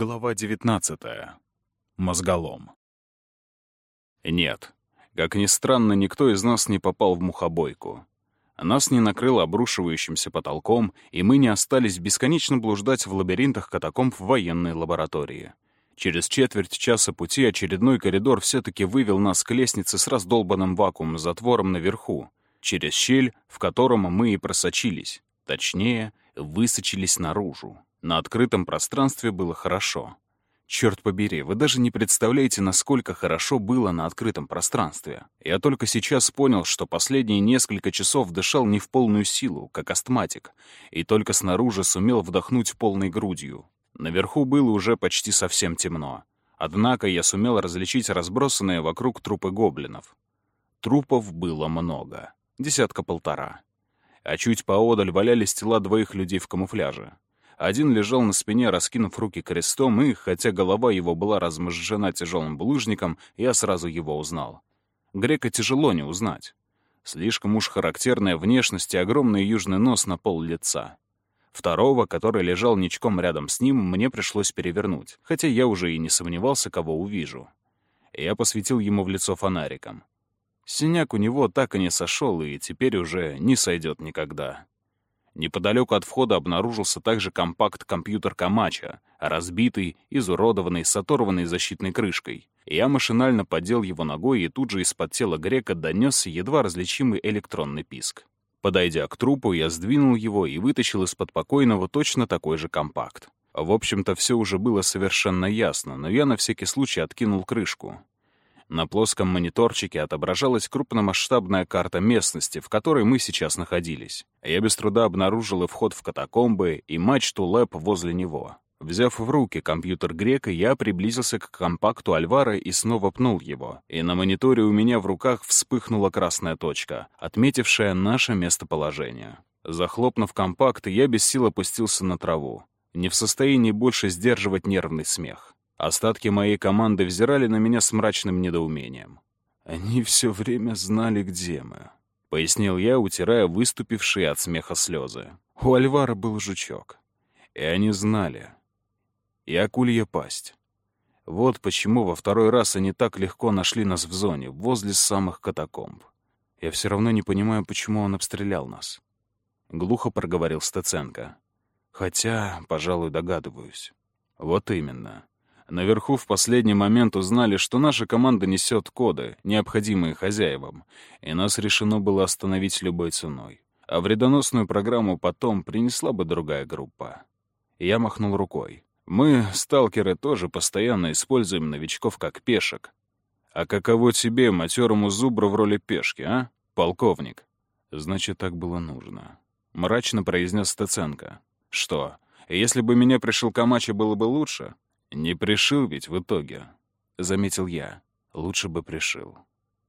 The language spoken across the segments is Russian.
Глава 19. Мозголом. Нет. Как ни странно, никто из нас не попал в мухобойку. Нас не накрыло обрушивающимся потолком, и мы не остались бесконечно блуждать в лабиринтах катакомб в военной лаборатории. Через четверть часа пути очередной коридор все-таки вывел нас к лестнице с раздолбанным вакуум-затвором наверху, через щель, в котором мы и просочились. Точнее, высочились наружу. На открытом пространстве было хорошо. Черт побери, вы даже не представляете, насколько хорошо было на открытом пространстве. Я только сейчас понял, что последние несколько часов дышал не в полную силу, как астматик, и только снаружи сумел вдохнуть полной грудью. Наверху было уже почти совсем темно. Однако я сумел различить разбросанные вокруг трупы гоблинов. Трупов было много. Десятка-полтора. А чуть поодаль валялись тела двоих людей в камуфляже. Один лежал на спине, раскинув руки крестом, и, хотя голова его была размозжена тяжелым булыжником, я сразу его узнал. Грека тяжело не узнать. Слишком уж характерная внешность и огромный южный нос на пол лица. Второго, который лежал ничком рядом с ним, мне пришлось перевернуть, хотя я уже и не сомневался, кого увижу. Я посветил ему в лицо фонариком. Синяк у него так и не сошел, и теперь уже не сойдет никогда. Неподалеку от входа обнаружился также компакт-компьютер Камача, разбитый, изуродованный, с оторванной защитной крышкой. Я машинально поддел его ногой, и тут же из-под тела грека донесся едва различимый электронный писк. Подойдя к трупу, я сдвинул его и вытащил из-под покойного точно такой же компакт. В общем-то, все уже было совершенно ясно, но я на всякий случай откинул крышку. На плоском мониторчике отображалась крупномасштабная карта местности, в которой мы сейчас находились. Я без труда обнаружил и вход в катакомбы, и мачту ЛЭП возле него. Взяв в руки компьютер Грека, я приблизился к компакту Альвара и снова пнул его. И на мониторе у меня в руках вспыхнула красная точка, отметившая наше местоположение. Захлопнув компакт, я без сил опустился на траву. Не в состоянии больше сдерживать нервный смех. Остатки моей команды взирали на меня с мрачным недоумением. «Они все время знали, где мы», — пояснил я, утирая выступившие от смеха слезы. У Альвара был жучок. И они знали. И акулья пасть. Вот почему во второй раз они так легко нашли нас в зоне, возле самых катакомб. Я все равно не понимаю, почему он обстрелял нас. Глухо проговорил Стеценко. Хотя, пожалуй, догадываюсь. Вот именно. Наверху в последний момент узнали, что наша команда несет коды, необходимые хозяевам, и нас решено было остановить любой ценой. А вредоносную программу потом принесла бы другая группа. Я махнул рукой. Мы, сталкеры, тоже постоянно используем новичков как пешек. А каково тебе, матерому зубру в роли пешки, а, полковник? Значит, так было нужно. Мрачно произнес Стеценко. Что, если бы меня пришел Камачи, было бы лучше? «Не пришил ведь в итоге», — заметил я. «Лучше бы пришил».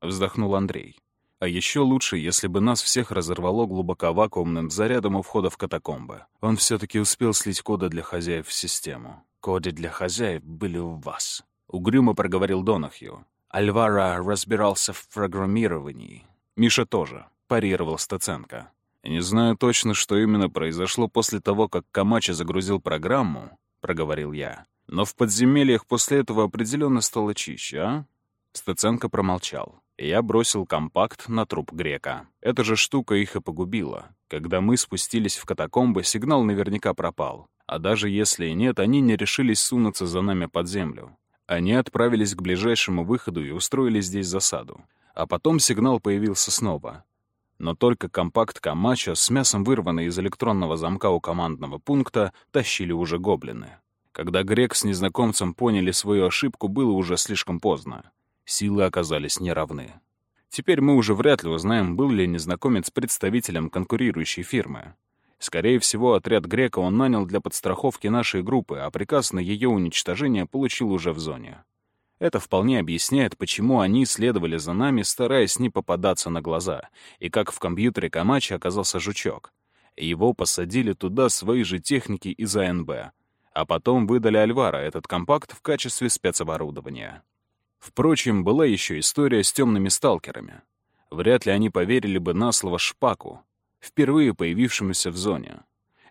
Вздохнул Андрей. А еще лучше, если бы нас всех разорвало глубоковакуумным зарядом у входа в катакомбы. Он все-таки успел слить коды для хозяев в систему. «Коды для хозяев были у вас», — угрюмо проговорил Донахью. Альвара разбирался в программировании. Миша тоже, парировал Стаценко. «Не знаю точно, что именно произошло после того, как Камачи загрузил программу», — проговорил я. Но в подземельях после этого определенно стало чище, а? Стеценко промолчал. Я бросил компакт на труп грека. Эта же штука их и погубила. Когда мы спустились в катакомбы, сигнал наверняка пропал. А даже если и нет, они не решились сунуться за нами под землю. Они отправились к ближайшему выходу и устроили здесь засаду. А потом сигнал появился снова. Но только компакт Камачо с мясом вырванный из электронного замка у командного пункта тащили уже гоблины. Когда Грек с незнакомцем поняли свою ошибку, было уже слишком поздно. Силы оказались неравны. Теперь мы уже вряд ли узнаем, был ли незнакомец представителем конкурирующей фирмы. Скорее всего, отряд Грека он нанял для подстраховки нашей группы, а приказ на ее уничтожение получил уже в зоне. Это вполне объясняет, почему они следовали за нами, стараясь не попадаться на глаза, и как в компьютере Камачи оказался жучок. Его посадили туда свои же техники из АНБ — а потом выдали Альвара этот компакт в качестве спецоборудования. Впрочем, была еще история с темными сталкерами. Вряд ли они поверили бы на слово Шпаку, впервые появившемуся в зоне.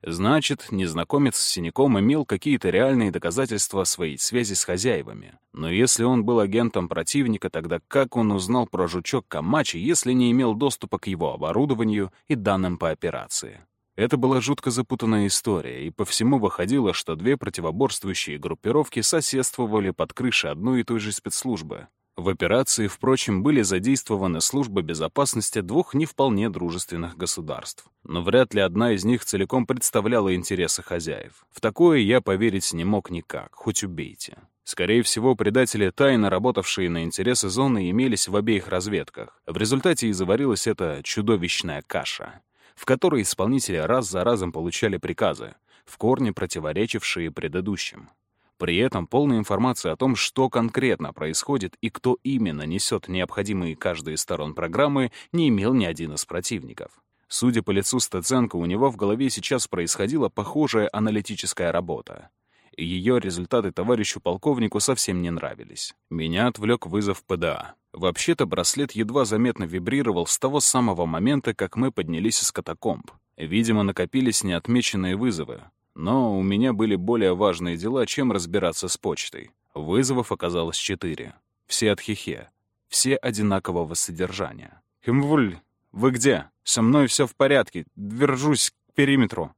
Значит, незнакомец с синяком имел какие-то реальные доказательства своей связи с хозяевами. Но если он был агентом противника, тогда как он узнал про жучок Камачи, если не имел доступа к его оборудованию и данным по операции? Это была жутко запутанная история, и по всему выходило, что две противоборствующие группировки соседствовали под крышей одной и той же спецслужбы. В операции, впрочем, были задействованы службы безопасности двух не вполне дружественных государств. Но вряд ли одна из них целиком представляла интересы хозяев. В такое я поверить не мог никак, хоть убейте. Скорее всего, предатели, тайно работавшие на интересы зоны, имелись в обеих разведках. В результате и заварилась эта чудовищная каша в которой исполнители раз за разом получали приказы, в корне противоречившие предыдущим. При этом полная информация о том, что конкретно происходит и кто именно несет необходимые каждой из сторон программы, не имел ни один из противников. Судя по лицу Стеценко, у него в голове сейчас происходила похожая аналитическая работа. Ее результаты товарищу полковнику совсем не нравились. Меня отвлек вызов ПДА. Вообще-то браслет едва заметно вибрировал с того самого момента, как мы поднялись из катакомб. Видимо, накопились неотмеченные вызовы. Но у меня были более важные дела, чем разбираться с почтой. Вызовов оказалось четыре. Все от Хихе. Все одинакового содержания. «Химвуль, вы где? Со мной все в порядке. Держусь к периметру.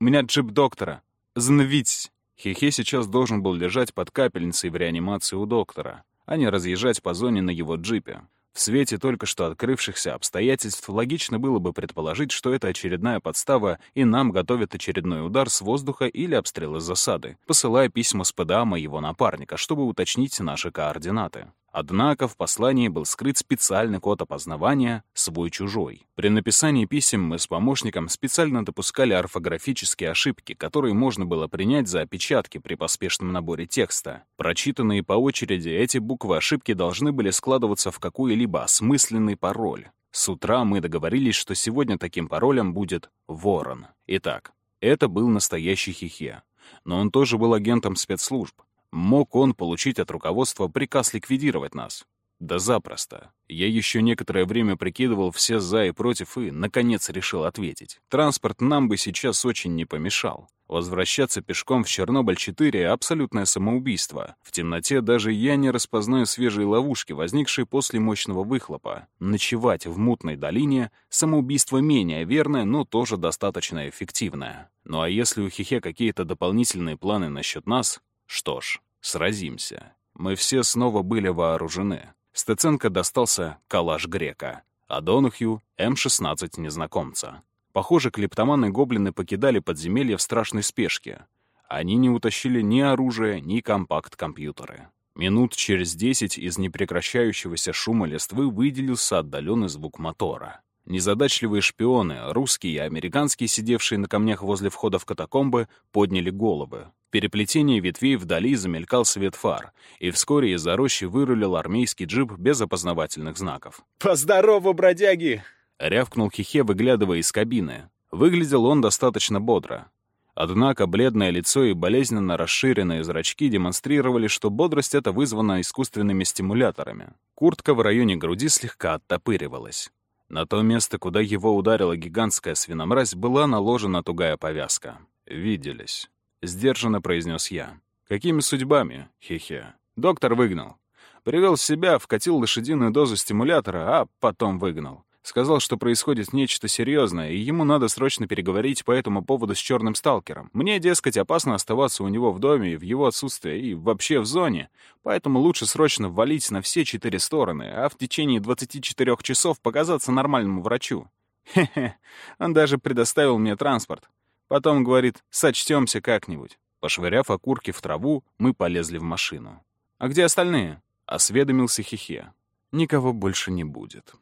У меня джип доктора. Зановитесь». Хихе сейчас должен был лежать под капельницей в реанимации у доктора а не разъезжать по зоне на его джипе. В свете только что открывшихся обстоятельств логично было бы предположить, что это очередная подстава, и нам готовят очередной удар с воздуха или обстрел из засады, посылая письма с ПДА моего напарника, чтобы уточнить наши координаты. Однако в послании был скрыт специальный код опознавания «свой-чужой». При написании писем мы с помощником специально допускали орфографические ошибки, которые можно было принять за опечатки при поспешном наборе текста. Прочитанные по очереди, эти буквы ошибки должны были складываться в какой-либо осмысленный пароль. С утра мы договорились, что сегодня таким паролем будет «Ворон». Итак, это был настоящий хихе. Но он тоже был агентом спецслужб. Мог он получить от руководства приказ ликвидировать нас? Да запросто. Я еще некоторое время прикидывал все «за» и «против» и, наконец, решил ответить. Транспорт нам бы сейчас очень не помешал. Возвращаться пешком в Чернобыль-4 — абсолютное самоубийство. В темноте даже я не распознаю свежие ловушки, возникшие после мощного выхлопа. Ночевать в мутной долине — самоубийство менее верное, но тоже достаточно эффективное. Ну а если у Хихе какие-то дополнительные планы насчет нас, что ж, сразимся. Мы все снова были вооружены. Стеценко достался калаш грека, а Донухью — М-16 незнакомца. Похоже, клептоманы гоблины покидали подземелье в страшной спешке. Они не утащили ни оружие, ни компакт-компьютеры. Минут через десять из непрекращающегося шума листвы выделился отдаленный звук мотора. Незадачливые шпионы, русские и американские, сидевшие на камнях возле входа в катакомбы, подняли головы переплетении ветвей вдали замелькал свет фар, и вскоре из-за рощи вырулил армейский джип без опознавательных знаков. «Поздорово, бродяги!» — рявкнул Хихе, выглядывая из кабины. Выглядел он достаточно бодро. Однако бледное лицо и болезненно расширенные зрачки демонстрировали, что бодрость эта вызвана искусственными стимуляторами. Куртка в районе груди слегка оттопыривалась. На то место, куда его ударила гигантская свиномразь, была наложена тугая повязка. Виделись. — сдержанно произнес я. «Какими судьбами? Хе-хе. Доктор выгнал. Привел себя, вкатил лошадиную дозу стимулятора, а потом выгнал. Сказал, что происходит нечто серьезное, и ему надо срочно переговорить по этому поводу с черным сталкером. Мне, дескать, опасно оставаться у него в доме и в его отсутствие, и вообще в зоне, поэтому лучше срочно валить на все четыре стороны, а в течение 24 часов показаться нормальному врачу. Хе-хе, он даже предоставил мне транспорт. Потом, говорит, сочтемся как-нибудь. Пошвыряв окурки в траву, мы полезли в машину. «А где остальные?» — осведомился Хихе. «Никого больше не будет».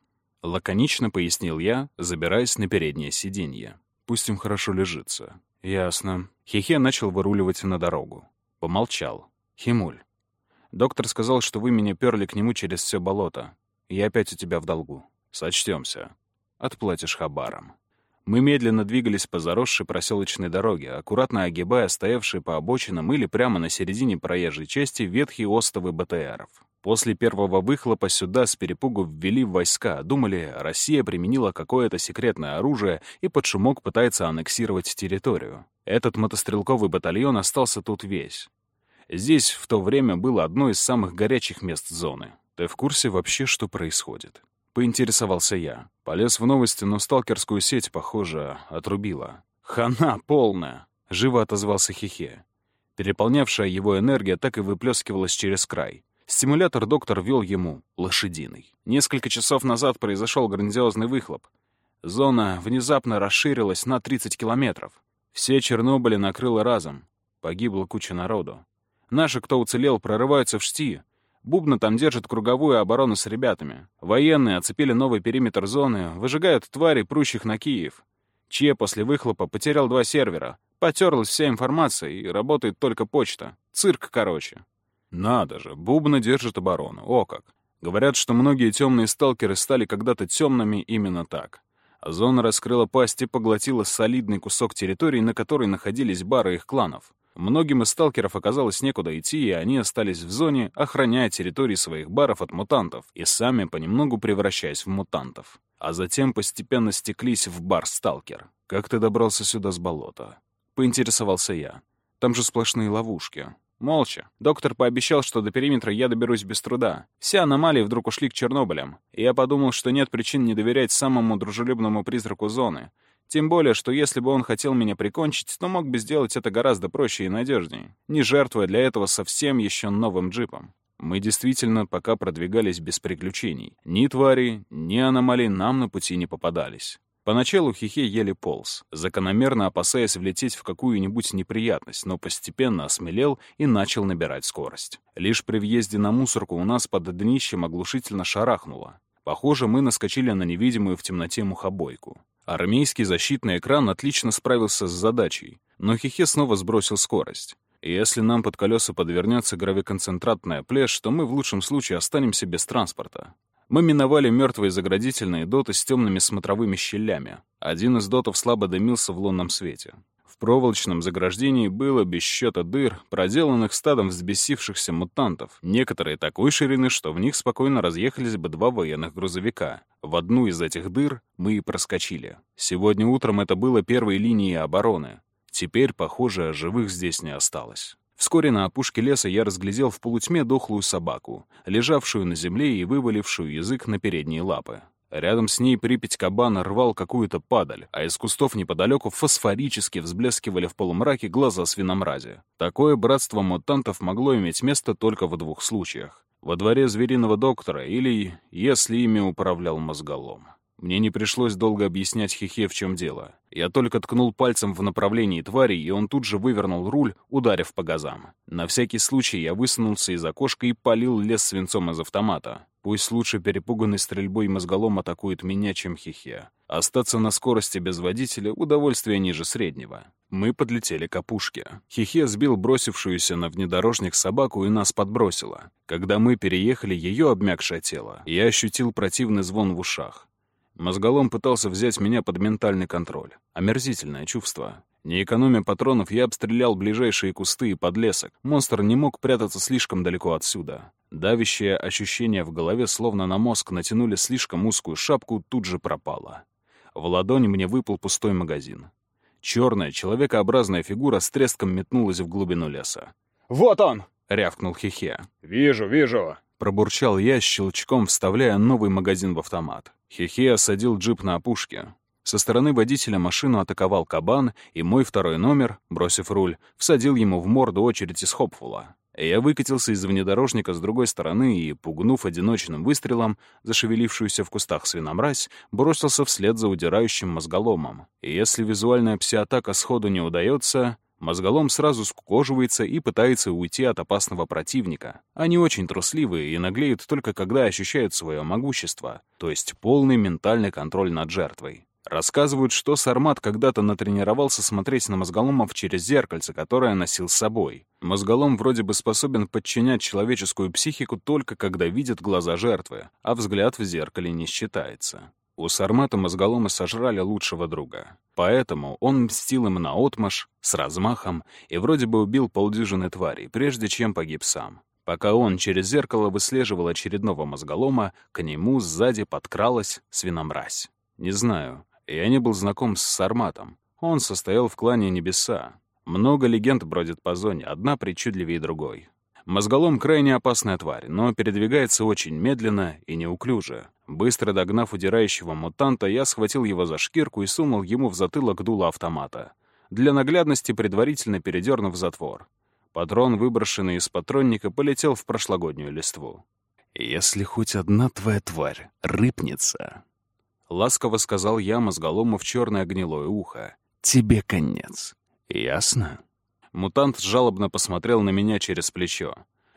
Лаконично пояснил я, забираясь на переднее сиденье. «Пусть им хорошо лежится». «Ясно». Хихе начал выруливать на дорогу. Помолчал. «Химуль, доктор сказал, что вы меня перли к нему через все болото. Я опять у тебя в долгу. Сочтемся. Отплатишь хабаром». Мы медленно двигались по заросшей проселочной дороге, аккуратно огибая стоявшие по обочинам или прямо на середине проезжей части ветхие остовы БТРов. После первого выхлопа сюда с перепугу ввели войска. Думали, Россия применила какое-то секретное оружие и под шумок пытается аннексировать территорию. Этот мотострелковый батальон остался тут весь. Здесь в то время было одно из самых горячих мест зоны. Ты в курсе вообще, что происходит? Поинтересовался я. Полез в новости, но сталкерскую сеть, похоже, отрубила. «Хана полная!» — живо отозвался Хихе. Переполнявшая его энергия так и выплескивалась через край. Стимулятор доктор вел ему лошадиный. Несколько часов назад произошел грандиозный выхлоп. Зона внезапно расширилась на 30 километров. Все Чернобыли накрыло разом. Погибла куча народу. Наши, кто уцелел, прорываются в шти. Бубна там держит круговую оборону с ребятами. Военные оцепили новый периметр зоны, выжигают твари, прущих на Киев. Че после выхлопа потерял два сервера. Потерлась вся информация, и работает только почта. Цирк, короче. Надо же, Бубна держит оборону. О как. Говорят, что многие темные сталкеры стали когда-то темными именно так. А зона раскрыла пасть и поглотила солидный кусок территории, на которой находились бары их кланов. Многим из сталкеров оказалось некуда идти, и они остались в зоне, охраняя территории своих баров от мутантов и сами понемногу превращаясь в мутантов. А затем постепенно стеклись в бар «Сталкер». «Как ты добрался сюда с болота?» — поинтересовался я. «Там же сплошные ловушки». Молча. Доктор пообещал, что до периметра я доберусь без труда. Все аномалии вдруг ушли к Чернобылям. И я подумал, что нет причин не доверять самому дружелюбному призраку зоны. Тем более, что если бы он хотел меня прикончить, то мог бы сделать это гораздо проще и надежнее, не жертвуя для этого совсем еще новым джипом. Мы действительно пока продвигались без приключений. Ни твари, ни аномалий нам на пути не попадались. Поначалу Хихе еле полз, закономерно опасаясь влететь в какую-нибудь неприятность, но постепенно осмелел и начал набирать скорость. Лишь при въезде на мусорку у нас под днищем оглушительно шарахнуло. Похоже, мы наскочили на невидимую в темноте мухобойку. Армейский защитный экран отлично справился с задачей, но Хихе снова сбросил скорость. И если нам под колеса подвернется гравиконцентратная плешь, то мы в лучшем случае останемся без транспорта. Мы миновали мертвые заградительные доты с темными смотровыми щелями. Один из дотов слабо дымился в лунном свете. В проволочном заграждении было без счета дыр, проделанных стадом взбесившихся мутантов, некоторые такой ширины, что в них спокойно разъехались бы два военных грузовика. В одну из этих дыр мы и проскочили. Сегодня утром это было первой линией обороны. Теперь, похоже, живых здесь не осталось. Вскоре на опушке леса я разглядел в полутьме дохлую собаку, лежавшую на земле и вывалившую язык на передние лапы. Рядом с ней Припять кабана рвал какую-то падаль, а из кустов неподалеку фосфорически взблескивали в полумраке глаза свиномрази. Такое братство мутантов могло иметь место только в двух случаях. Во дворе звериного доктора или если ими управлял мозголом. Мне не пришлось долго объяснять Хихе, в чем дело. Я только ткнул пальцем в направлении твари, и он тут же вывернул руль, ударив по газам. На всякий случай я высунулся из окошка и полил лес свинцом из автомата. Пусть лучше перепуганный стрельбой мозголом атакует меня, чем Хихе. Остаться на скорости без водителя — удовольствие ниже среднего. Мы подлетели к опушке. Хихе сбил бросившуюся на внедорожник собаку и нас подбросило. Когда мы переехали ее обмякшее тело, я ощутил противный звон в ушах. Мозголом пытался взять меня под ментальный контроль. Омерзительное чувство. Не экономя патронов, я обстрелял ближайшие кусты и подлесок. Монстр не мог прятаться слишком далеко отсюда. Давящее ощущение в голове, словно на мозг натянули слишком узкую шапку, тут же пропало. В ладони мне выпал пустой магазин. Черная, человекообразная фигура с треском метнулась в глубину леса. «Вот он!» — рявкнул Хихе. «Вижу, вижу!» Пробурчал я, щелчком вставляя новый магазин в автомат. Хихе осадил джип на опушке. Со стороны водителя машину атаковал кабан, и мой второй номер, бросив руль, всадил ему в морду очередь из Хопфула. Я выкатился из внедорожника с другой стороны и, пугнув одиночным выстрелом, зашевелившуюся в кустах свиномразь, бросился вслед за удирающим мозголомом. И если визуальная псиатака сходу не удается, Мозголом сразу скукоживается и пытается уйти от опасного противника. Они очень трусливые и наглеют только когда ощущают свое могущество, то есть полный ментальный контроль над жертвой. Рассказывают, что Сармат когда-то натренировался смотреть на мозголомов через зеркальце, которое носил с собой. Мозголом вроде бы способен подчинять человеческую психику только когда видит глаза жертвы, а взгляд в зеркале не считается. У Сармата мозголомы сожрали лучшего друга. Поэтому он мстил им наотмашь, с размахом, и вроде бы убил полдюжины тварей, прежде чем погиб сам. Пока он через зеркало выслеживал очередного мозголома, к нему сзади подкралась свиномразь. Не знаю, я не был знаком с Сарматом. Он состоял в клане Небеса. Много легенд бродит по зоне, одна причудливее другой. Мозголом — крайне опасная тварь, но передвигается очень медленно и неуклюже. Быстро догнав удирающего мутанта, я схватил его за шкирку и сунул ему в затылок дуло автомата. Для наглядности предварительно передернув затвор. Патрон, выброшенный из патронника, полетел в прошлогоднюю листву. «Если хоть одна твоя тварь рыпнется...» Ласково сказал я мозголому в черное гнилое ухо. «Тебе конец. Ясно?» Мутант жалобно посмотрел на меня через плечо.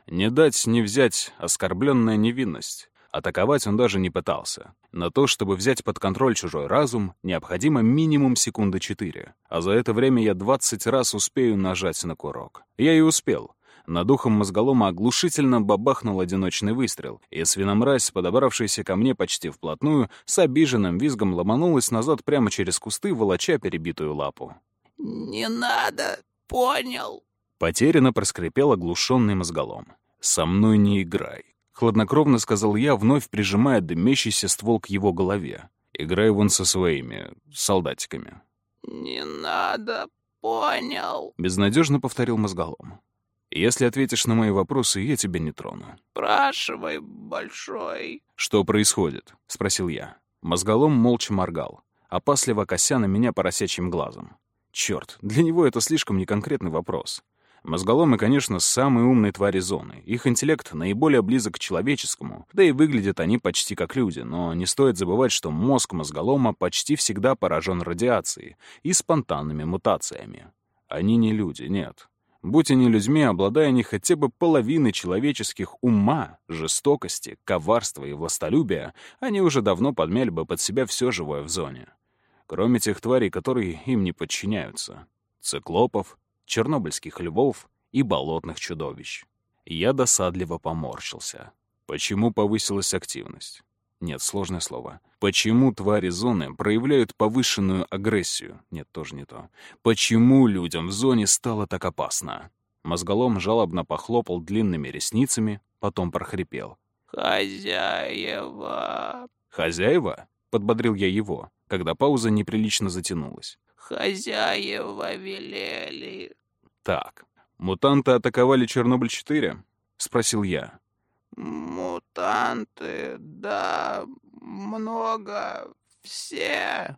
Не дать, не взять оскорбленная невинность. Атаковать он даже не пытался. На то, чтобы взять под контроль чужой разум, необходимо минимум секунды четыре. А за это время я двадцать раз успею нажать на курок. Я и успел. Над ухом мозголома оглушительно бабахнул одиночный выстрел, и свиномразь, подобравшаяся ко мне почти вплотную, с обиженным визгом ломанулась назад прямо через кусты, волоча перебитую лапу. «Не надо!» понял». Потерянно проскрипел оглушенный мозголом. «Со мной не играй», — хладнокровно сказал я, вновь прижимая дымящийся ствол к его голове. «Играй вон со своими солдатиками». «Не надо, понял», — безнадежно повторил мозголом. «Если ответишь на мои вопросы, я тебя не трону». «Спрашивай, большой». «Что происходит?» — спросил я. Мозголом молча моргал, опасливо кося на меня поросячьим глазом. Черт, для него это слишком неконкретный вопрос. Мозголомы, конечно, самые умные твари зоны. Их интеллект наиболее близок к человеческому, да и выглядят они почти как люди, но не стоит забывать, что мозг мозголома почти всегда поражен радиацией и спонтанными мутациями. Они не люди, нет. Будь они людьми, обладая они хотя бы половиной человеческих ума, жестокости, коварства и властолюбия, они уже давно подмяли бы под себя все живое в зоне кроме тех тварей, которые им не подчиняются. Циклопов, чернобыльских львов и болотных чудовищ. Я досадливо поморщился. Почему повысилась активность? Нет, сложное слово. Почему твари зоны проявляют повышенную агрессию? Нет, тоже не то. Почему людям в зоне стало так опасно? Мозголом жалобно похлопал длинными ресницами, потом прохрипел. «Хозяева!» «Хозяева?» — подбодрил я его когда пауза неприлично затянулась. «Хозяева велели». «Так, мутанты атаковали Чернобыль-4?» — спросил я. «Мутанты, да, много, все».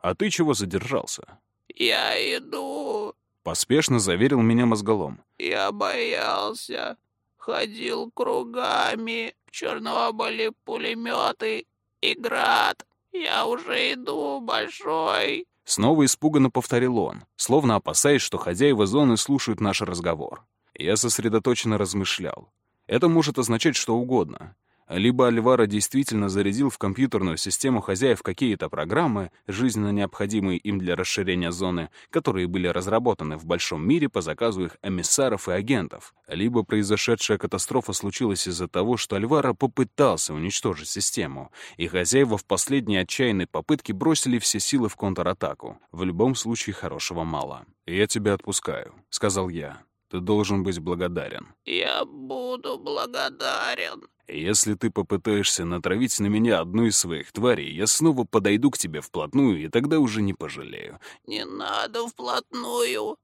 «А ты чего задержался?» «Я иду», — поспешно заверил меня мозголом. «Я боялся, ходил кругами, в Чернобыле пулеметы и град. «Я уже иду, большой!» Снова испуганно повторил он, словно опасаясь, что хозяева зоны слушают наш разговор. Я сосредоточенно размышлял. Это может означать что угодно. Либо Альвара действительно зарядил в компьютерную систему хозяев какие-то программы, жизненно необходимые им для расширения зоны, которые были разработаны в большом мире по заказу их эмиссаров и агентов. Либо произошедшая катастрофа случилась из-за того, что Альвара попытался уничтожить систему, и хозяева в последней отчаянной попытке бросили все силы в контратаку. В любом случае хорошего мало. «Я тебя отпускаю», — сказал я. «Ты должен быть благодарен». «Я буду благодарен», если ты попытаешься натравить на меня одну из своих тварей, я снова подойду к тебе вплотную, и тогда уже не пожалею. Не надо вплотную.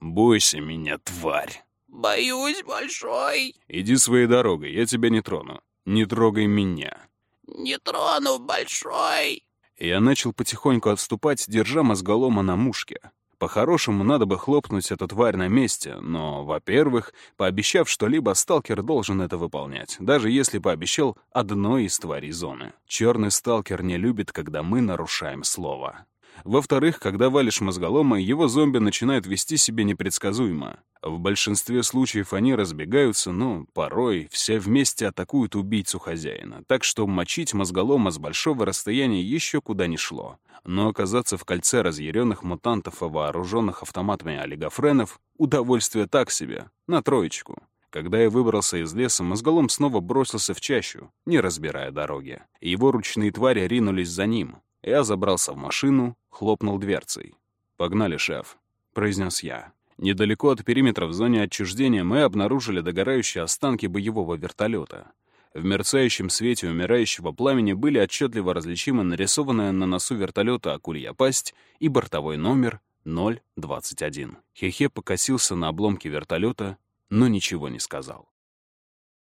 Бойся меня, тварь. Боюсь, большой. Иди своей дорогой, я тебя не трону. Не трогай меня. Не трону, большой. Я начал потихоньку отступать, держа мозголома на мушке. По-хорошему, надо бы хлопнуть эту тварь на месте, но, во-первых, пообещав что-либо, сталкер должен это выполнять, даже если пообещал одной из тварей зоны. Черный сталкер не любит, когда мы нарушаем слово. Во-вторых, когда валишь мозголома, его зомби начинают вести себя непредсказуемо. В большинстве случаев они разбегаются, но порой все вместе атакуют убийцу хозяина, так что мочить мозголома с большого расстояния еще куда ни шло. Но оказаться в кольце разъяренных мутантов и вооруженных автоматами олигофренов — удовольствие так себе, на троечку. Когда я выбрался из леса, мозголом снова бросился в чащу, не разбирая дороги. Его ручные твари ринулись за ним. Я забрался в машину, хлопнул дверцей. «Погнали, шеф», — произнес я. Недалеко от периметра в зоне отчуждения мы обнаружили догорающие останки боевого вертолета. В мерцающем свете умирающего пламени были отчетливо различимы нарисованная на носу вертолета акулья пасть и бортовой номер 021. Хехе покосился на обломки вертолета, но ничего не сказал.